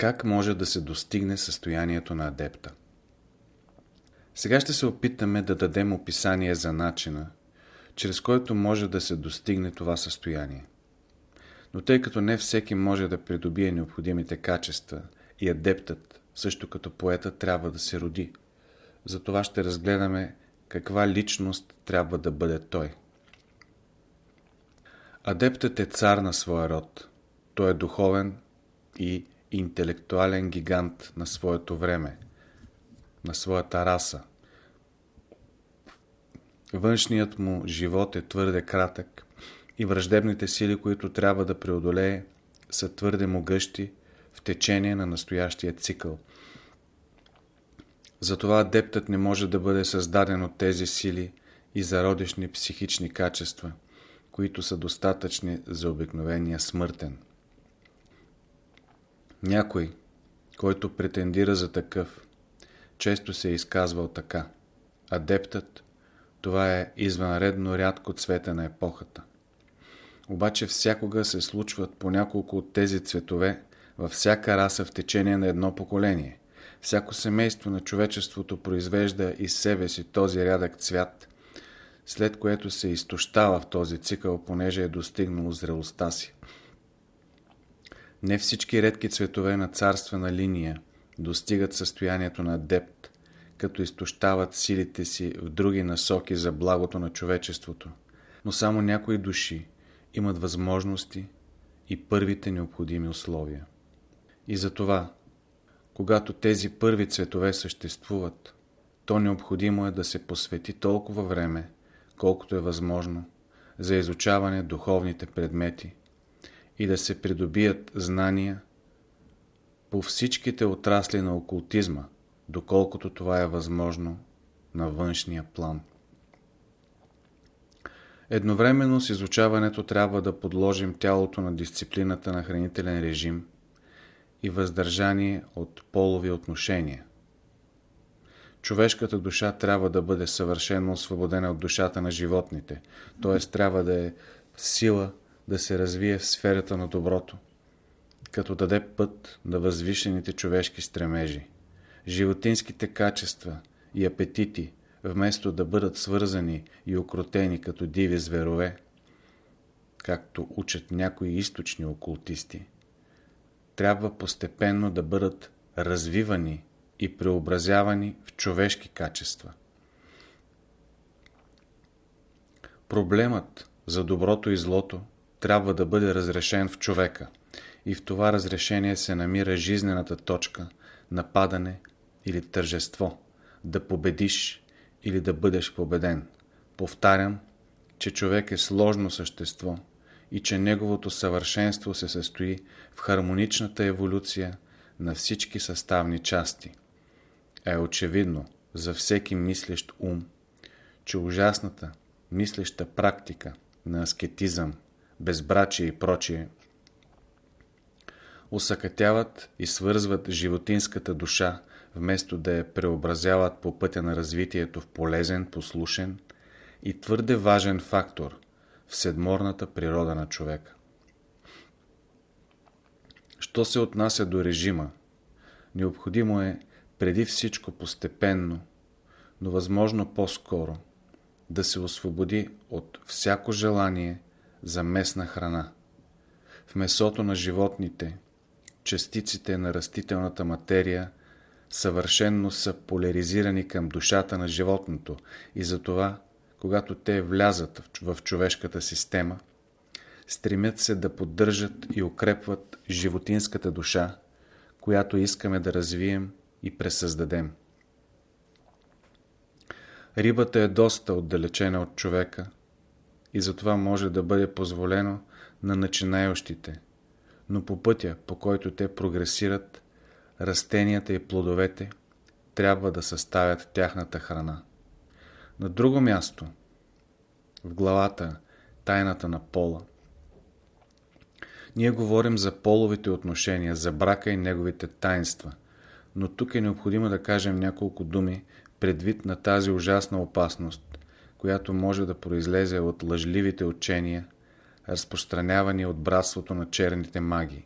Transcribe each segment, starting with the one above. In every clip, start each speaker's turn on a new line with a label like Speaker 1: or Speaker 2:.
Speaker 1: Как може да се достигне състоянието на адепта? Сега ще се опитаме да дадем описание за начина, чрез който може да се достигне това състояние. Но тъй като не всеки може да придобие необходимите качества и адептът, също като поета, трябва да се роди, затова ще разгледаме каква личност трябва да бъде той. Адептът е цар на своя род. Той е духовен и интелектуален гигант на своето време, на своята раса. Външният му живот е твърде кратък и враждебните сили, които трябва да преодолее, са твърде могъщи в течение на настоящия цикъл. Затова адептът не може да бъде създаден от тези сили и зародишни психични качества, които са достатъчни за обикновения смъртен. Някой, който претендира за такъв, често се е изказвал така. Адептът, това е извънредно рядко цвете на епохата. Обаче всякога се случват по няколко от тези цветове във всяка раса в течение на едно поколение. Всяко семейство на човечеството произвежда из себе си този рядък цвят, след което се изтощава в този цикъл, понеже е достигнало зрелостта си. Не всички редки цветове на царствена линия достигат състоянието на адепт, като изтощават силите си в други насоки за благото на човечеството, но само някои души имат възможности и първите необходими условия. И затова, когато тези първи цветове съществуват, то необходимо е да се посвети толкова време, колкото е възможно, за изучаване духовните предмети, и да се придобият знания по всичките отрасли на окултизма, доколкото това е възможно на външния план. Едновременно с изучаването трябва да подложим тялото на дисциплината на хранителен режим и въздържание от полови отношения. Човешката душа трябва да бъде съвършено освободена от душата на животните, т.е. трябва да е сила да се развие в сферата на доброто, като даде път на възвишените човешки стремежи. Животинските качества и апетити, вместо да бъдат свързани и окротени като диви зверове, както учат някои източни окултисти, трябва постепенно да бъдат развивани и преобразявани в човешки качества. Проблемът за доброто и злото трябва да бъде разрешен в човека. И в това разрешение се намира жизнената точка на падане или тържество, да победиш или да бъдеш победен. Повтарям, че човек е сложно същество и че неговото съвършенство се състои в хармоничната еволюция на всички съставни части. Е очевидно за всеки мислещ ум, че ужасната мислеща практика на аскетизъм безбрачие и прочие, усъкътяват и свързват животинската душа, вместо да я преобразяват по пътя на развитието в полезен, послушен и твърде важен фактор в седморната природа на човека. Що се отнася до режима, необходимо е преди всичко постепенно, но възможно по-скоро, да се освободи от всяко желание за местна храна. В месото на животните, частиците на растителната материя съвършенно са поляризирани към душата на животното и затова, когато те влязат в човешката система, стремят се да поддържат и укрепват животинската душа, която искаме да развием и пресъздадем. Рибата е доста отдалечена от човека, и затова може да бъде позволено на начинаещите, но по пътя, по който те прогресират, растенията и плодовете трябва да съставят тяхната храна. На друго място, в главата Тайната на пола, ние говорим за половите отношения, за брака и неговите таинства, но тук е необходимо да кажем няколко думи предвид на тази ужасна опасност, която може да произлезе от лъжливите учения, разпространявани от братството на черните маги.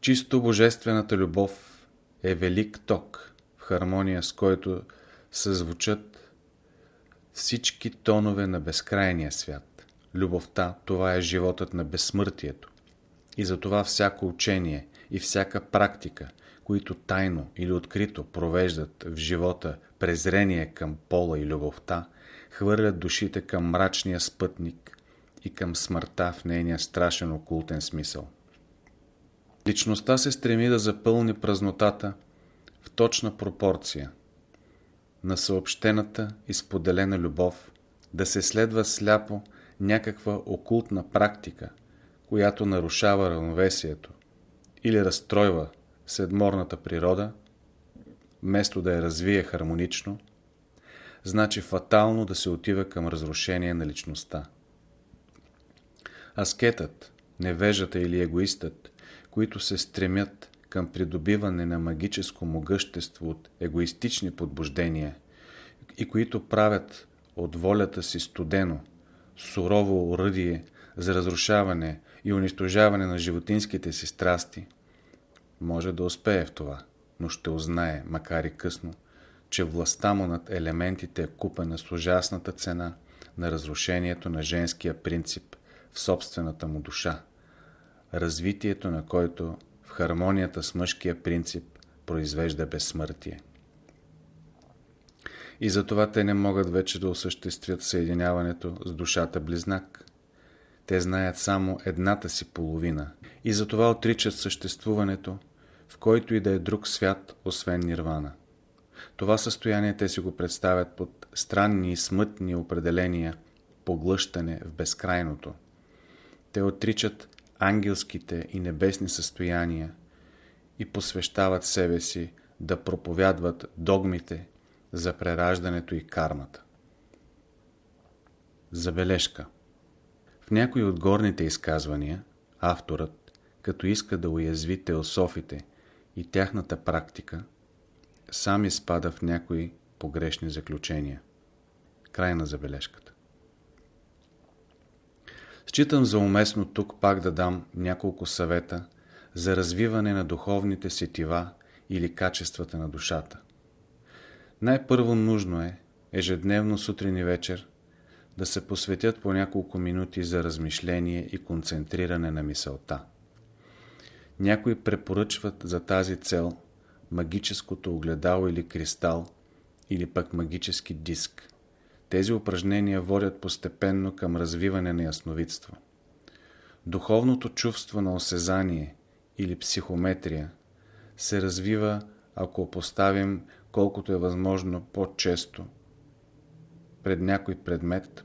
Speaker 1: Чисто божествената любов е велик ток, в хармония с който съзвучат всички тонове на безкрайния свят. Любовта, това е животът на безсмъртието. И затова всяко учение и всяка практика, които тайно или открито провеждат в живота презрение към пола и любовта, хвърлят душите към мрачния спътник и към смъртта в нейния страшен окултен смисъл. Личността се стреми да запълни празнотата в точна пропорция на съобщената и споделена любов, да се следва сляпо някаква окултна практика, която нарушава равновесието или разстройва седморната природа, вместо да я развие хармонично, значи фатално да се отива към разрушение на личността. Аскетът, невежата или егоистът, които се стремят към придобиване на магическо могъщество от егоистични подбуждения и които правят от волята си студено, сурово оръдие за разрушаване и унищожаване на животинските си страсти, може да успее в това, но ще узнае, макар и късно, че властта му над елементите е купена с ужасната цена на разрушението на женския принцип в собствената му душа, развитието на който в хармонията с мъжкия принцип произвежда безсмъртие. И затова те не могат вече да осъществят съединяването с душата близнак. Те знаят само едната си половина и затова отричат съществуването, в който и да е друг свят, освен нирвана. Това състояние те си го представят под странни и смътни определения поглъщане в безкрайното. Те отричат ангелските и небесни състояния и посвещават себе си да проповядват догмите за прераждането и кармата. Забележка В някои от горните изказвания авторът, като иска да уязви теософите и тяхната практика, сам изпада в някои погрешни заключения. Край на забележката. Считам за уместно тук пак да дам няколко съвета за развиване на духовните сетива или качествата на душата. Най-първо нужно е, ежедневно сутрин и вечер, да се посветят по няколко минути за размишление и концентриране на мисълта. Някои препоръчват за тази цел магическото огледало или кристал, или пък магически диск. Тези упражнения водят постепенно към развиване на ясновидство. Духовното чувство на осезание или психометрия се развива, ако поставим колкото е възможно по-често пред някой предмет,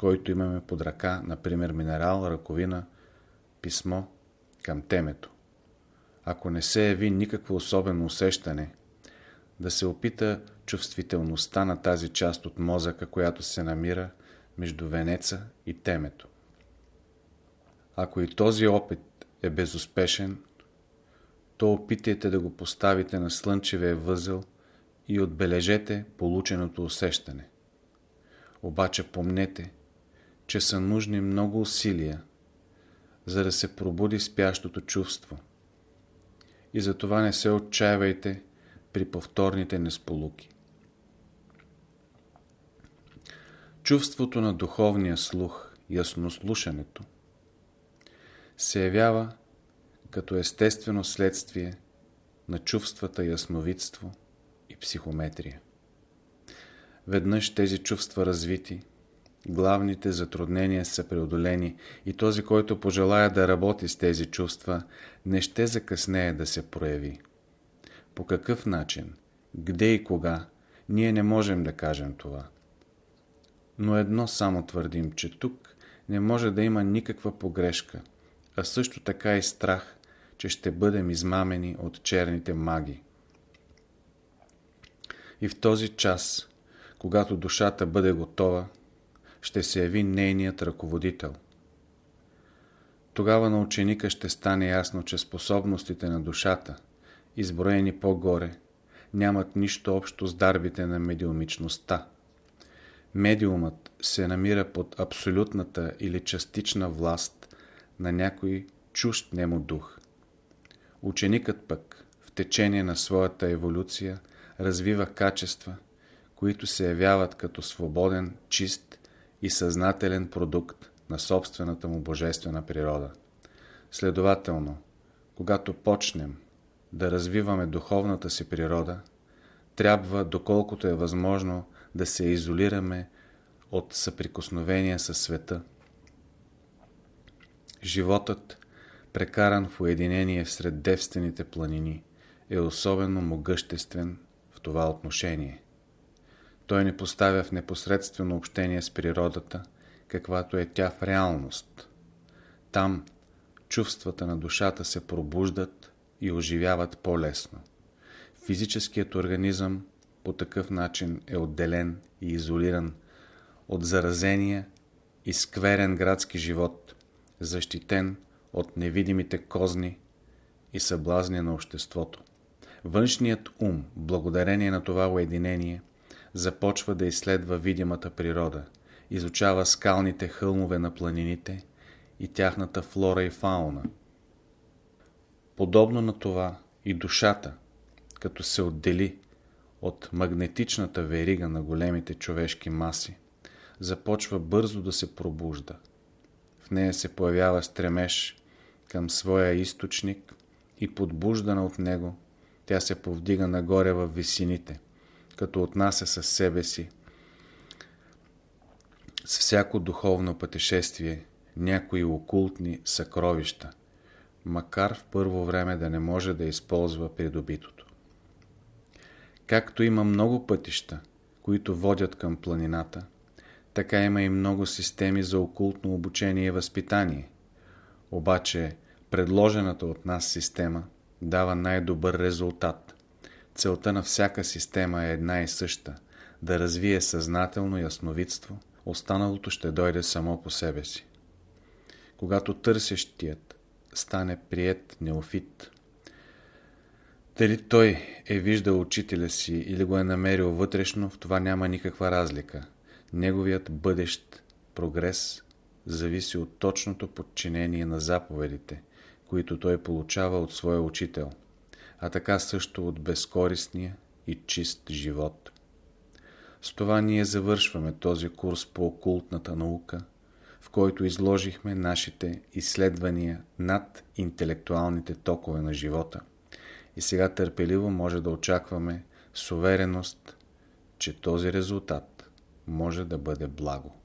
Speaker 1: който имаме под ръка, например минерал, ръковина, писмо, към темето. Ако не се яви никакво особено усещане, да се опита чувствителността на тази част от мозъка, която се намира между венеца и темето. Ако и този опит е безуспешен, то опитайте да го поставите на слънчевия възел и отбележете полученото усещане. Обаче помнете, че са нужни много усилия, за да се пробуди спящото чувство. И затова не се отчаивайте при повторните несполуки. Чувството на духовния слух, яснослушането, се явява като естествено следствие на чувствата ясновидство и психометрия. Веднъж тези чувства развити, главните затруднения са преодолени и този, който пожелая да работи с тези чувства, не ще закъснее да се прояви. По какъв начин, где и кога, ние не можем да кажем това. Но едно само твърдим, че тук не може да има никаква погрешка, а също така и страх, че ще бъдем измамени от черните маги. И в този час, когато душата бъде готова, ще се яви нейният ръководител. Тогава на ученика ще стане ясно, че способностите на душата, изброени по-горе, нямат нищо общо с дарбите на медиумичността. Медиумът се намира под абсолютната или частична власт на някой чужд нему дух. Ученикът пък в течение на своята еволюция развива качества, които се явяват като свободен, чист и съзнателен продукт на собствената му божествена природа. Следователно, когато почнем да развиваме духовната си природа, трябва, доколкото е възможно, да се изолираме от съприкосновения със света. Животът, прекаран в уединение всред девствените планини, е особено могъществен в това отношение. Той ни поставя в непосредствено общение с природата, каквато е тя в реалност. Там чувствата на душата се пробуждат и оживяват по-лесно. Физическият организъм по такъв начин е отделен и изолиран от заразения и скверен градски живот, защитен от невидимите козни и съблазни на обществото. Външният ум, благодарение на това уединение, започва да изследва видимата природа, изучава скалните хълмове на планините и тяхната флора и фауна. Подобно на това и душата, като се отдели от магнетичната верига на големите човешки маси, започва бързо да се пробужда. В нея се появява стремеж към своя източник и подбуждана от него, тя се повдига нагоре в висините, като отнася със себе си с всяко духовно пътешествие някои окултни съкровища, макар в първо време да не може да използва придобитото. Както има много пътища, които водят към планината, така има и много системи за окултно обучение и възпитание. Обаче, предложената от нас система дава най-добър резултат. Целта на всяка система е една и съща – да развие съзнателно ясновидство, останалото ще дойде само по себе си. Когато търсещият стане прият неофит, дали той е виждал учителя си или го е намерил вътрешно, в това няма никаква разлика. Неговият бъдещ прогрес зависи от точното подчинение на заповедите, които той получава от своя учител, а така също от безкористния и чист живот. С това ние завършваме този курс по окултната наука, в който изложихме нашите изследвания над интелектуалните токове на живота. И сега търпеливо може да очакваме с увереност, че този резултат може да бъде благо.